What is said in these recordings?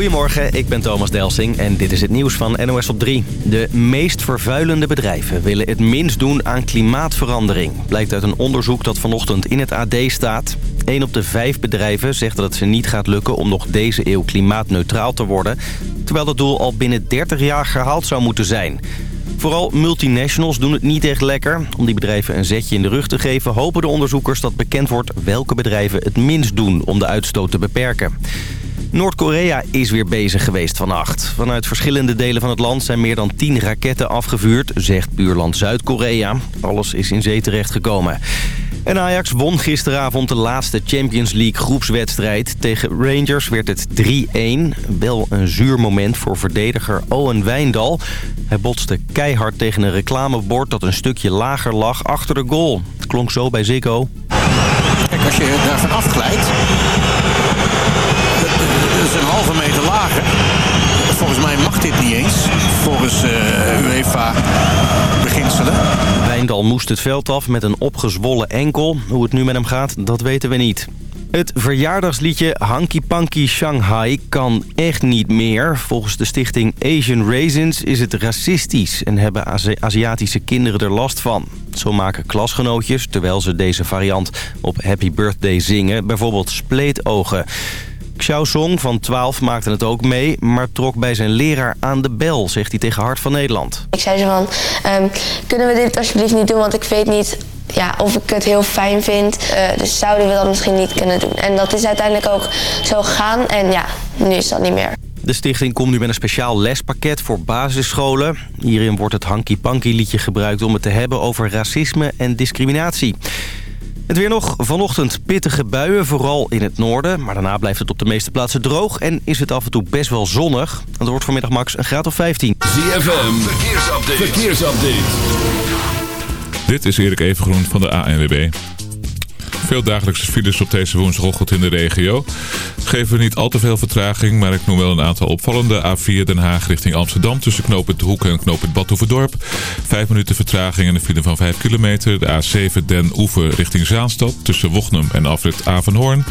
Goedemorgen, ik ben Thomas Delsing en dit is het nieuws van NOS op 3. De meest vervuilende bedrijven willen het minst doen aan klimaatverandering. Blijkt uit een onderzoek dat vanochtend in het AD staat. Een op de vijf bedrijven zegt dat het ze niet gaat lukken om nog deze eeuw klimaatneutraal te worden... terwijl dat doel al binnen 30 jaar gehaald zou moeten zijn... Vooral multinationals doen het niet echt lekker. Om die bedrijven een zetje in de rug te geven... hopen de onderzoekers dat bekend wordt welke bedrijven het minst doen om de uitstoot te beperken. Noord-Korea is weer bezig geweest vannacht. Vanuit verschillende delen van het land zijn meer dan 10 raketten afgevuurd, zegt buurland Zuid-Korea. Alles is in zee terechtgekomen. En Ajax won gisteravond de laatste Champions League groepswedstrijd. Tegen Rangers werd het 3-1. Wel een zuur moment voor verdediger Owen Wijndal. Hij botste keihard tegen een reclamebord dat een stukje lager lag achter de goal. Het klonk zo bij Zico. Kijk, als je daarvan afglijdt... Volgens mij mag dit niet eens. Volgens uh, UEFA beginselen. Wijndal moest het veld af met een opgezwollen enkel. Hoe het nu met hem gaat, dat weten we niet. Het verjaardagsliedje Hanky Panky Shanghai kan echt niet meer. Volgens de stichting Asian Raisins is het racistisch... en hebben Aziatische kinderen er last van. Zo maken klasgenootjes, terwijl ze deze variant op Happy Birthday zingen... bijvoorbeeld spleetogen. Xiao Song van 12 maakte het ook mee, maar trok bij zijn leraar aan de bel, zegt hij tegen Hart van Nederland. Ik zei zo van, um, kunnen we dit alsjeblieft niet doen, want ik weet niet ja, of ik het heel fijn vind. Uh, dus zouden we dat misschien niet kunnen doen. En dat is uiteindelijk ook zo gegaan en ja, nu is dat niet meer. De stichting komt nu met een speciaal lespakket voor basisscholen. Hierin wordt het Hanky Panky liedje gebruikt om het te hebben over racisme en discriminatie. Het weer nog. Vanochtend pittige buien, vooral in het noorden. Maar daarna blijft het op de meeste plaatsen droog en is het af en toe best wel zonnig. Het wordt vanmiddag max een graad of 15. ZFM, verkeersupdate. verkeersupdate. Dit is Erik Evengroen van de ANWB. Veel dagelijkse files op deze woensdagochtend in de regio. Geven niet al te veel vertraging, maar ik noem wel een aantal opvallende. A4 Den Haag richting Amsterdam tussen knooppunt Hoeken en knooppunt Badhoevedorp. Vijf minuten vertraging en een file van 5 kilometer. De A7 Den Oever richting Zaanstad tussen Wochnum en afrit Avenhoorn.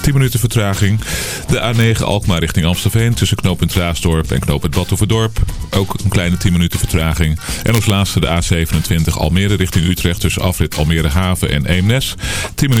10 minuten vertraging. De A9 Alkmaar richting Amstelveen tussen knooppunt Raasdorp en knooppunt Badhoevedorp. Ook een kleine 10 minuten vertraging. En als laatste de A27 Almere richting Utrecht tussen afrit Almere Haven en Eemnes. 10 minuten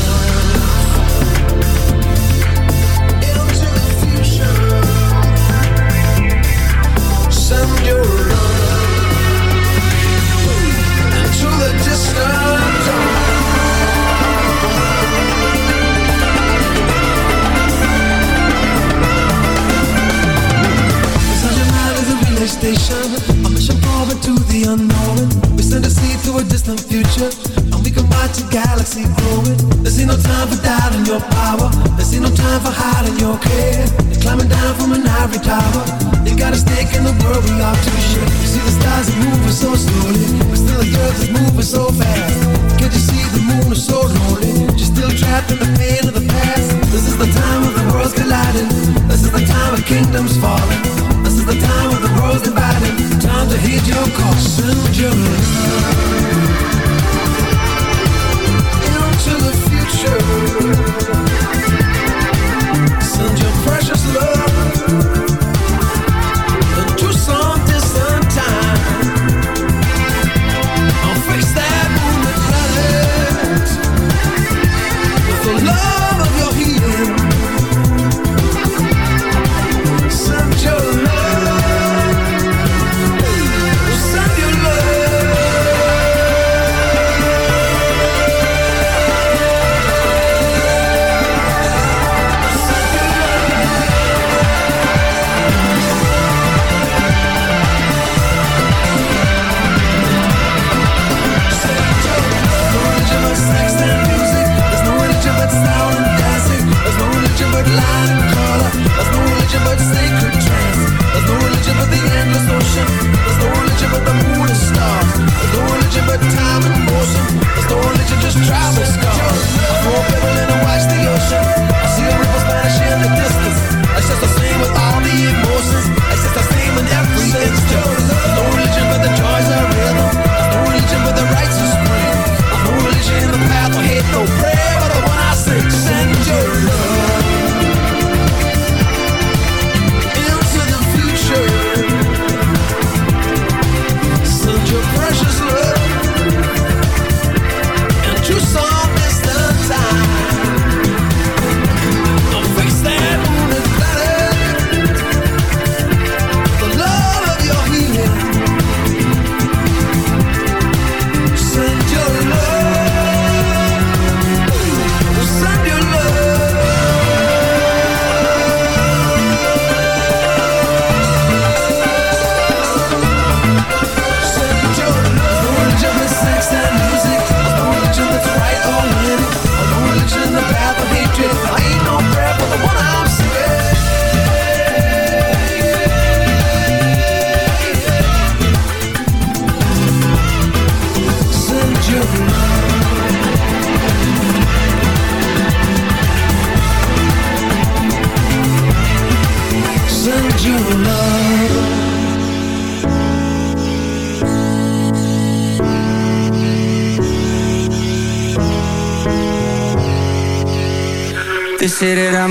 Your into the distance. bottom's falling This is the time when the world's dividing. Time to hit your call soon, Julie That it on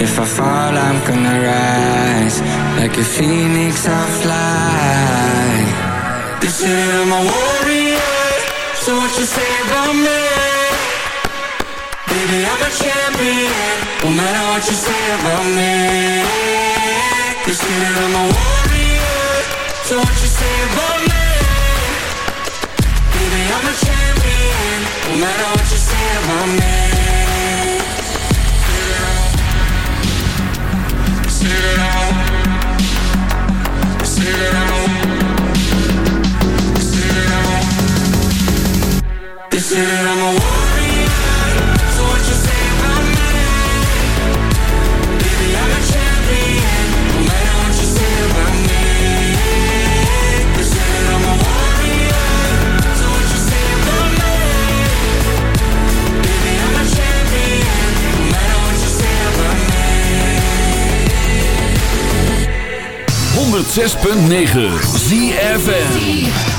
If I fall, I'm gonna rise. Like a phoenix, I'll fly. Say that I'm a warrior, so what you say about me? Baby, I'm a champion, no matter what you say about me. They say that I'm a warrior, so what you say about me? Baby, I'm a champion, no matter what you say about me. 106.9 ZFM.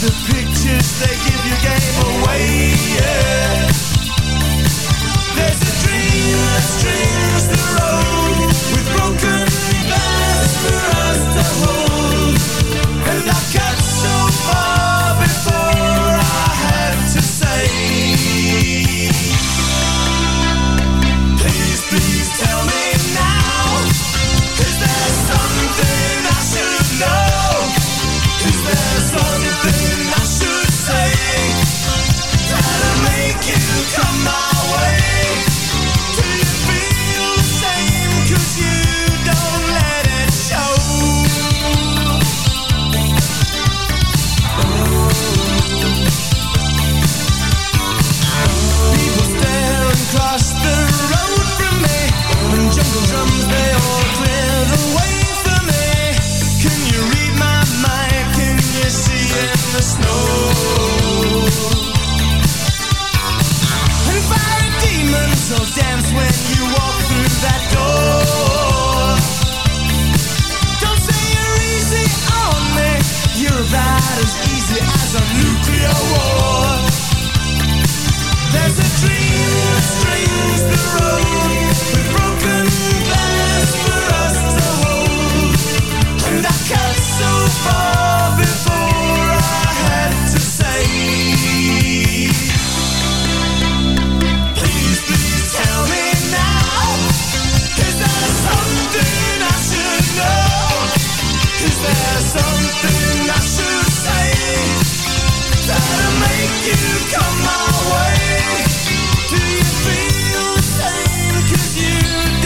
the pictures they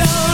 show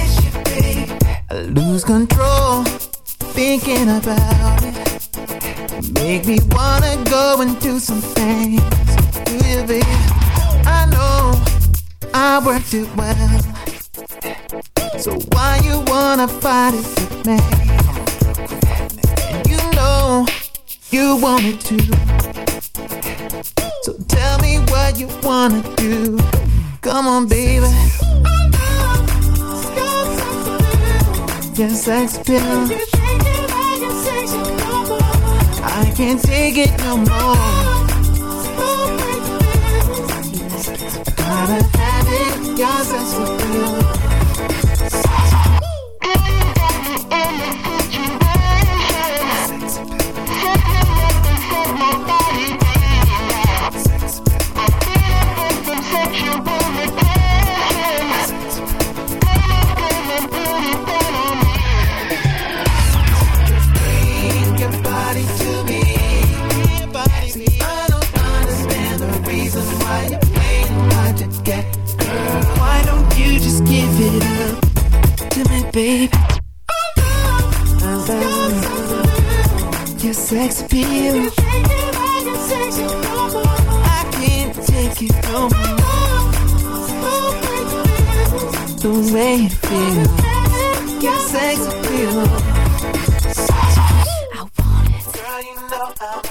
I lose control thinking about it. Make me wanna go and do some things. Do you, babe? I know I worked it well. So why you wanna fight it with me? You know you want it too. So tell me what you wanna do. Come on, baby. your sex appeal. I can't take it no more. Gotta have it, your sex appeal. baby. Your sex appeal. I can't take it no more. The way you feel. Your sex appeal. I want it. Girl, you know I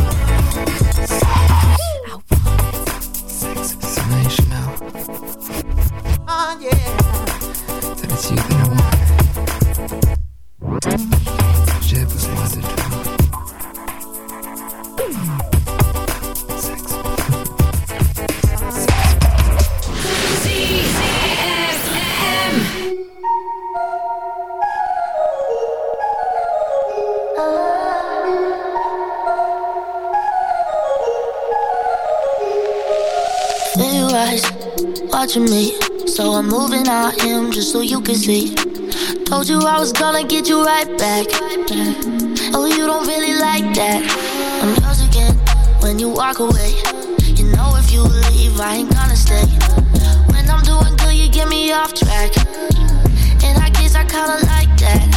watching me. So I'm moving on him just so you can see. Told you I was gonna get you right back. Oh, you don't really like that. I'm yours again when you walk away. You know if you leave, I ain't gonna stay. When I'm doing good, you get me off track. And I guess I kinda like that.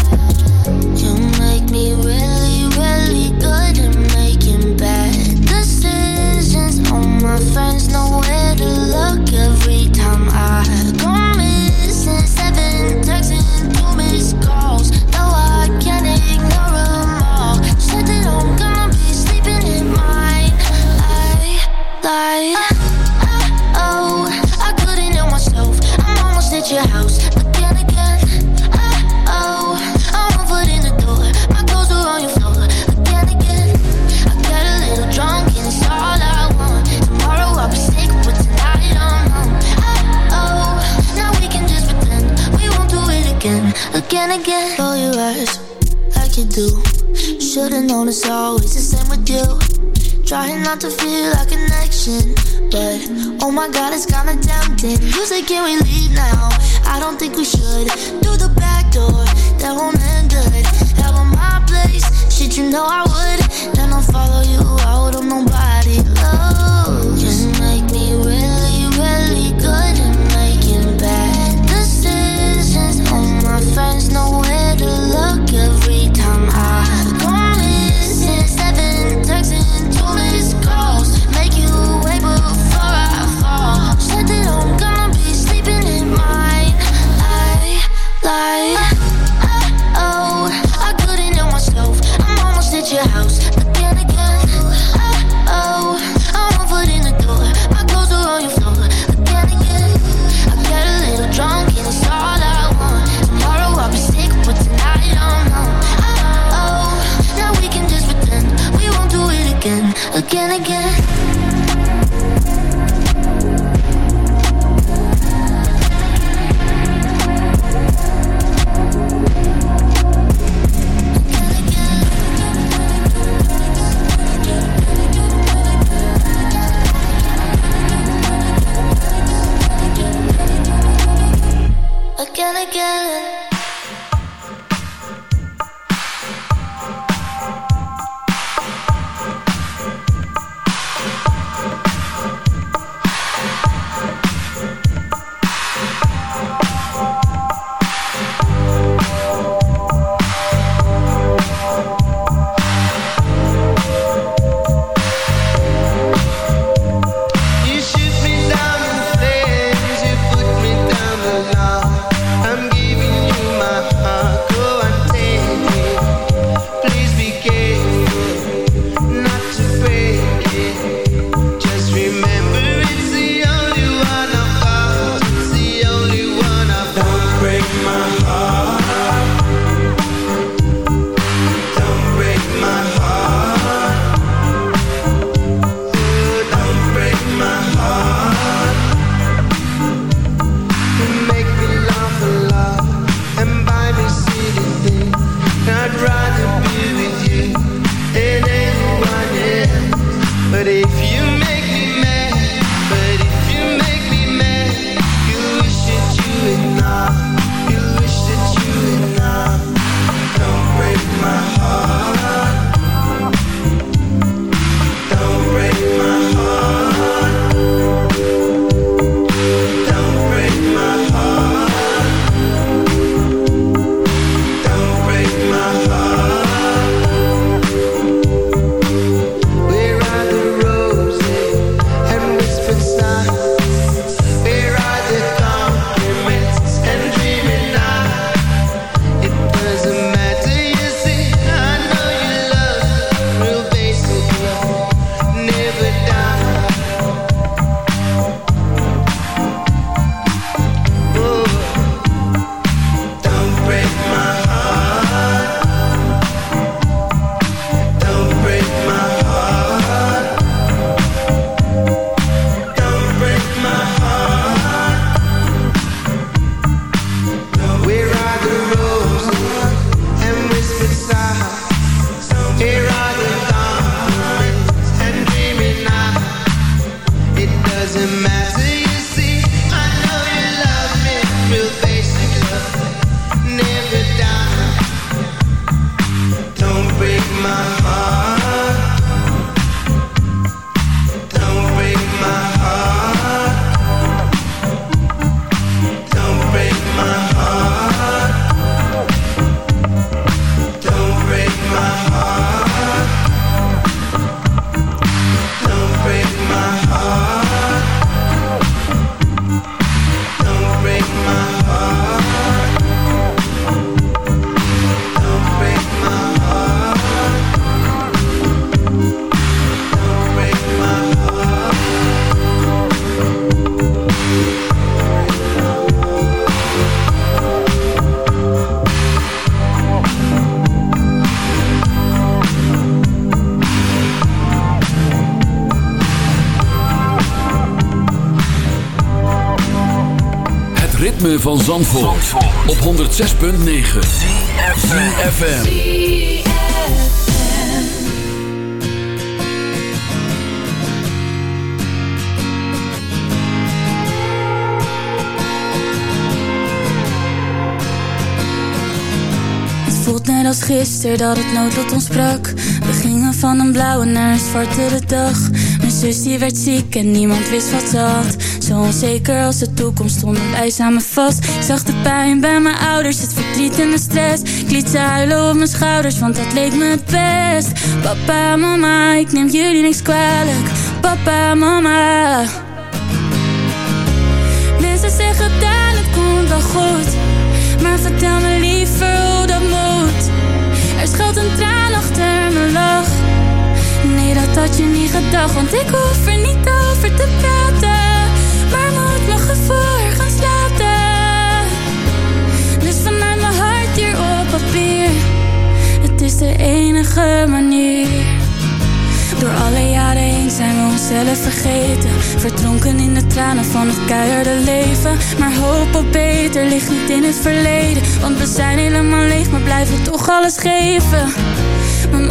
Van Zandvoort, op 106.9 CFFM Het voelt net als gisteren dat het noodlot ons We gingen van een blauwe naar een zwartere dag zus die werd ziek en niemand wist wat ze had. Zo onzeker als de toekomst stonden wij samen vast. Ik zag de pijn bij mijn ouders, het verdriet en de stress. Ik liet ze huilen op mijn schouders, want dat leek me het best. Papa, mama, ik neem jullie niks kwalijk. Papa, mama. Mensen zeggen dat het komt wel goed. Maar vertel me liever hoe dat moet. Er schuilt een traan achter mijn lach dat had je niet gedacht Want ik hoef er niet over te praten voor gaan slapen. Dus vanuit mijn hart hier op papier. Het is de enige manier. Door alle jaren heen zijn we onszelf vergeten. Verdronken in de tranen van het keiharde leven. Maar hoop op beter ligt niet in het verleden. Want we zijn helemaal leeg, maar blijven toch alles geven. Mijn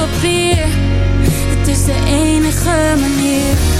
Papier. Is de enige manier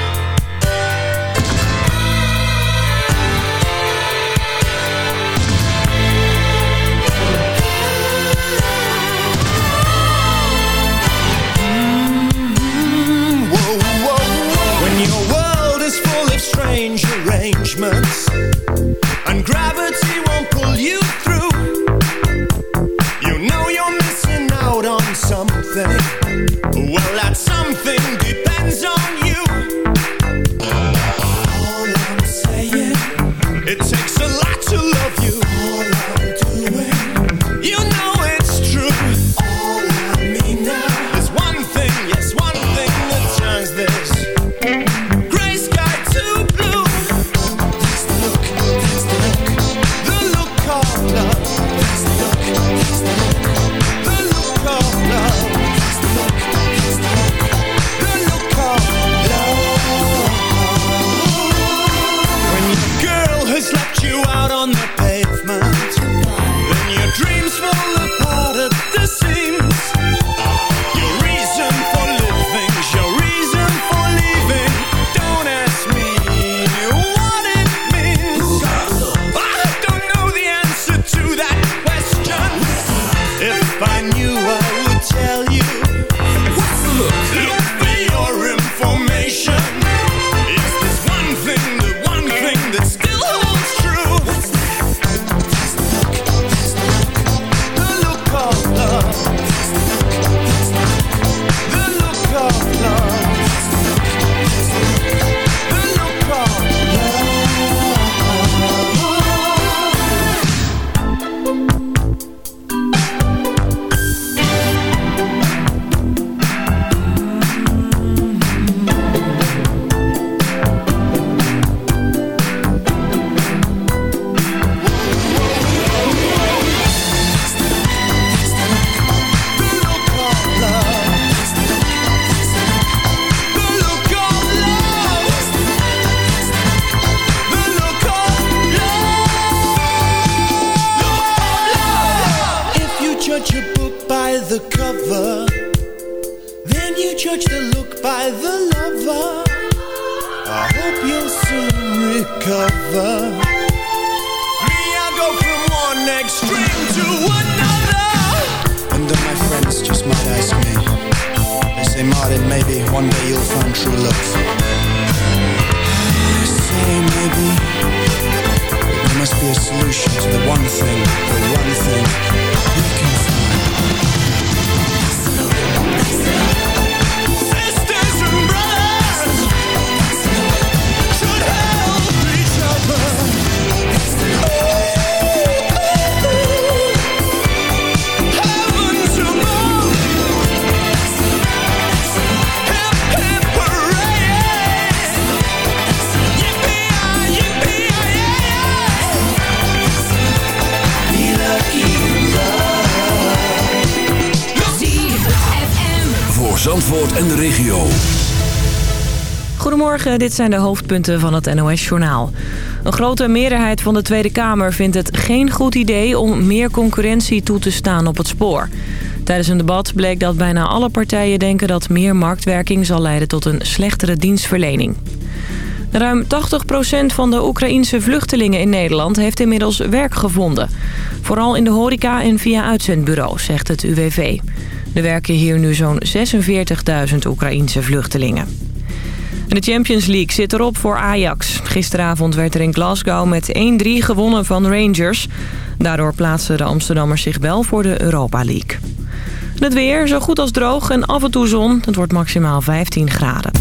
you out on the pavement Dit zijn de hoofdpunten van het NOS-journaal. Een grote meerderheid van de Tweede Kamer vindt het geen goed idee... om meer concurrentie toe te staan op het spoor. Tijdens een debat bleek dat bijna alle partijen denken... dat meer marktwerking zal leiden tot een slechtere dienstverlening. Ruim 80% van de Oekraïense vluchtelingen in Nederland heeft inmiddels werk gevonden. Vooral in de horeca en via uitzendbureaus, zegt het UWV. Er werken hier nu zo'n 46.000 Oekraïense vluchtelingen. De Champions League zit erop voor Ajax. Gisteravond werd er in Glasgow met 1-3 gewonnen van Rangers. Daardoor plaatsen de Amsterdammers zich wel voor de Europa League. Het weer zo goed als droog en af en toe zon. Het wordt maximaal 15 graden.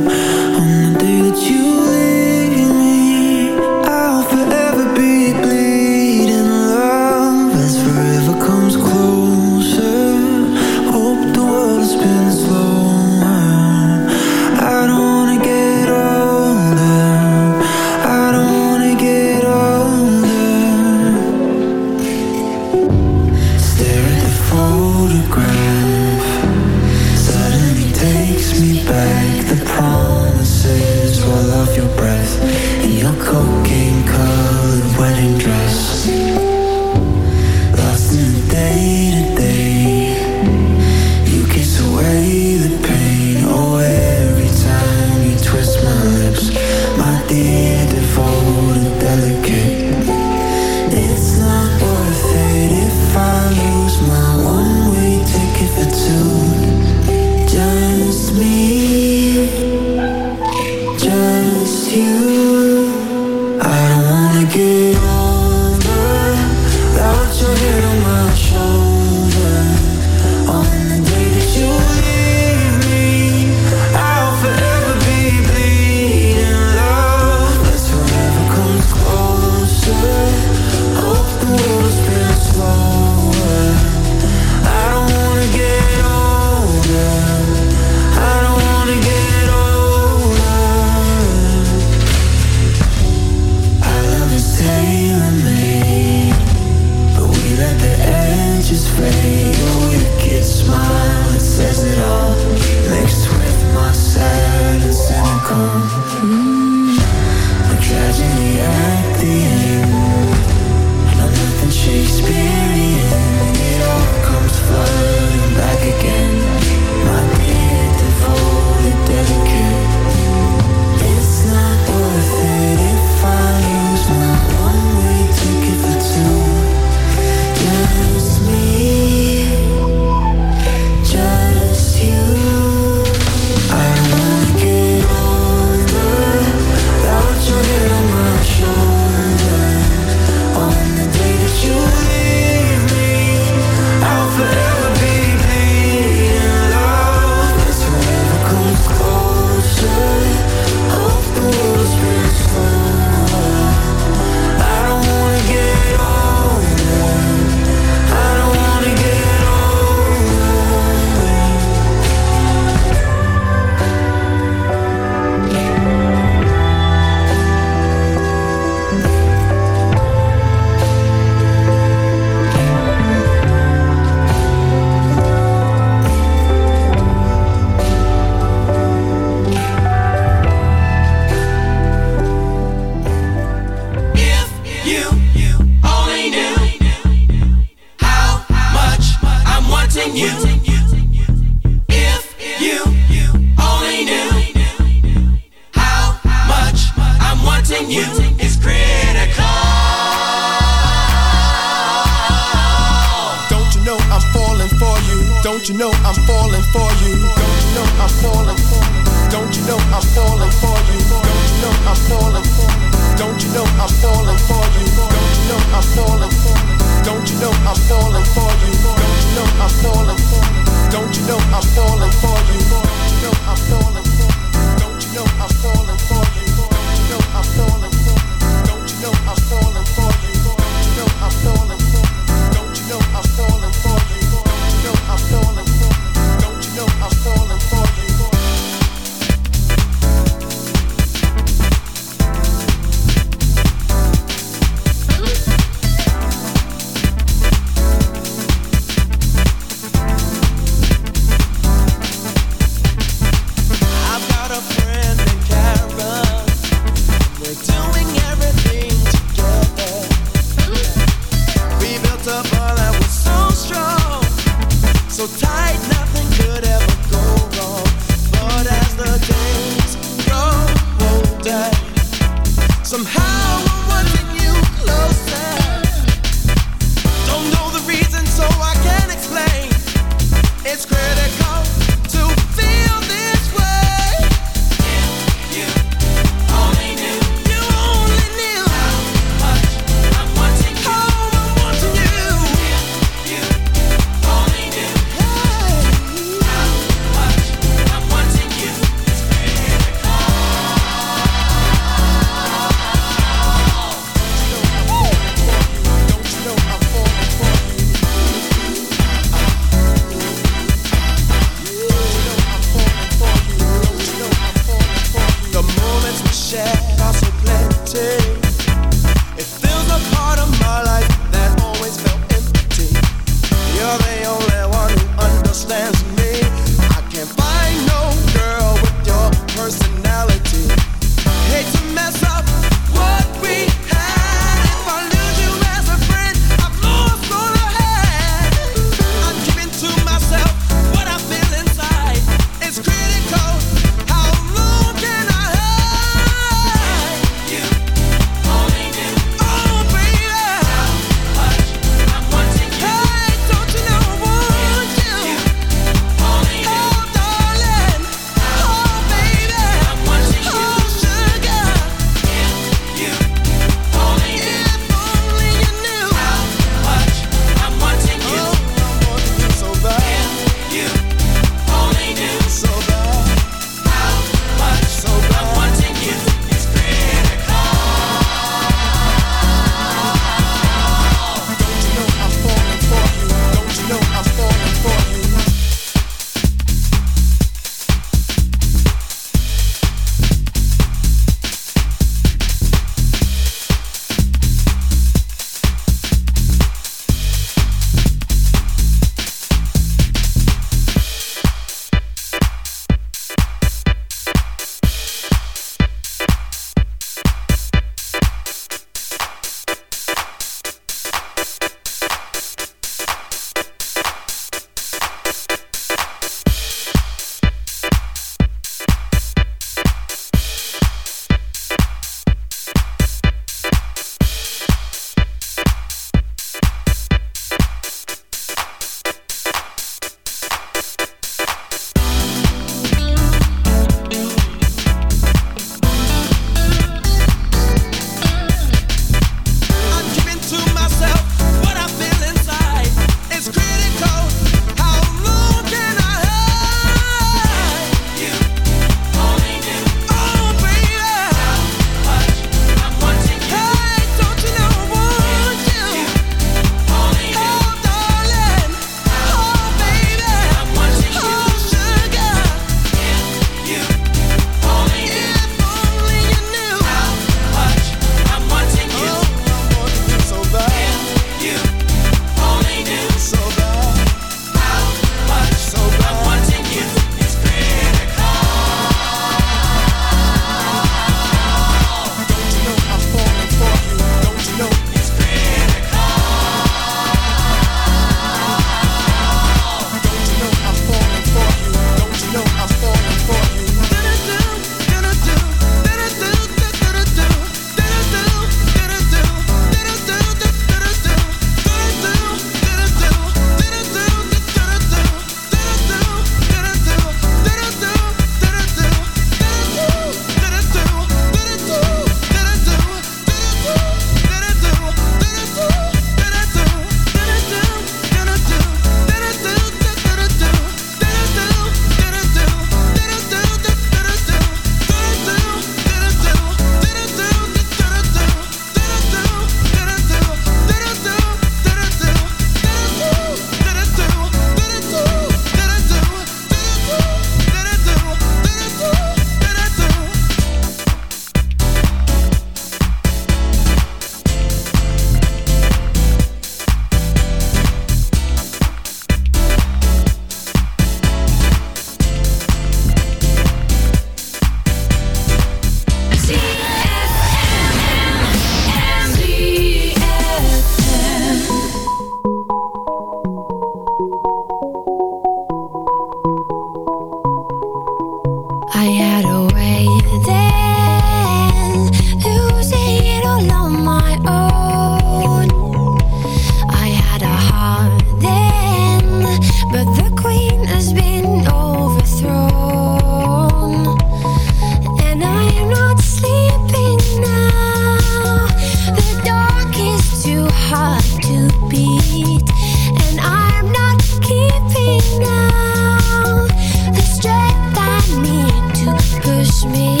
me.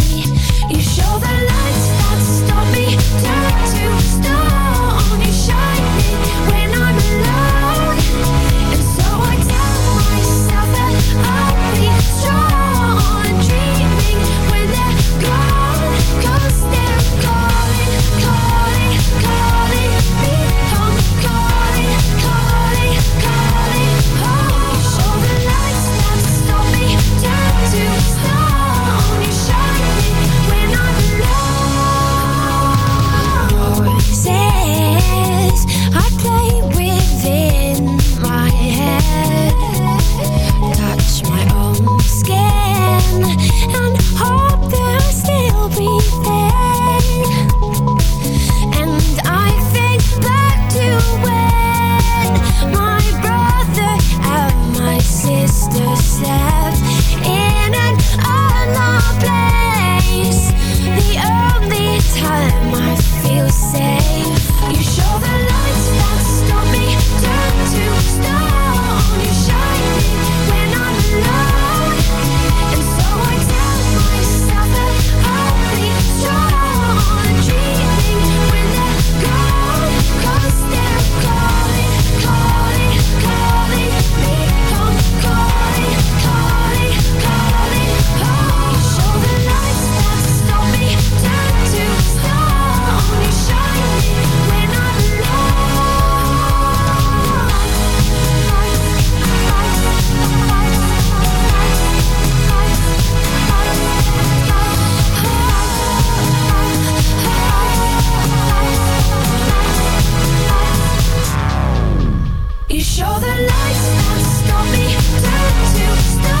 show the lights, won't stop me, turn to stone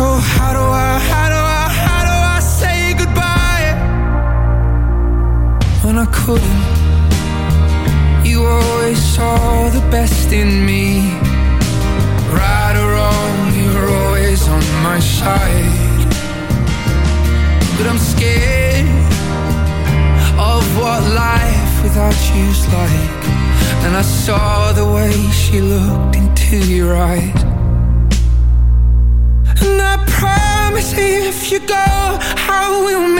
So how do I, how do I, how do I say goodbye? When I couldn't You always saw the best in me. you go, I will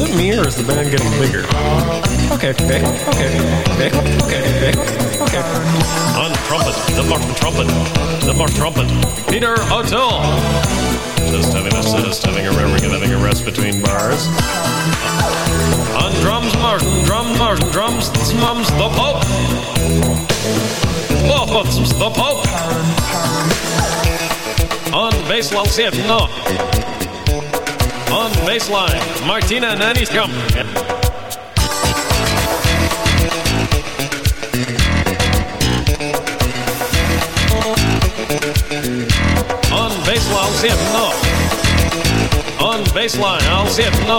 Is it me or is the band getting bigger? Okay, okay, okay, okay, okay, okay, okay. On trumpet, the Martin trumpet, the Martin trumpet, Peter O'Toole. Just having a just having a having a rest between bars. On drums, Martin, drum, Martin, drums, mums, the Pope. The Pope. On bass, I'll see it, no. On baseline, Martina Nanny's come. On baseline, I'll see it, no. On baseline, no.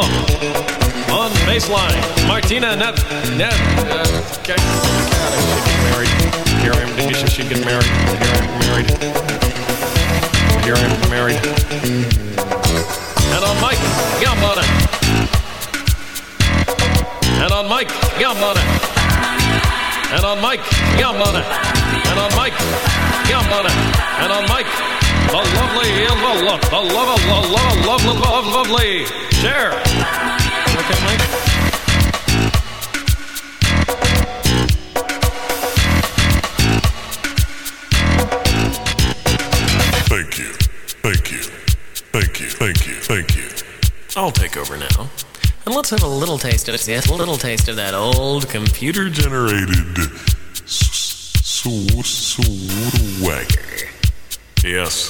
On baseline, Martina Net. Net. Uh, okay. God, I should get married. Here I am. You should get married? Here I am married. Here I am married. And on Mike, yum. And on Mike, yum. And on Mike, yum. And on Mike, yum. And on Mike, the lovely, the love, the love, the love, love, love, love, lovely. Share. Okay, Mike. I'll take over now. And let's have a little taste of it. Yes, a little taste of that old computer Generated swagger. Yes.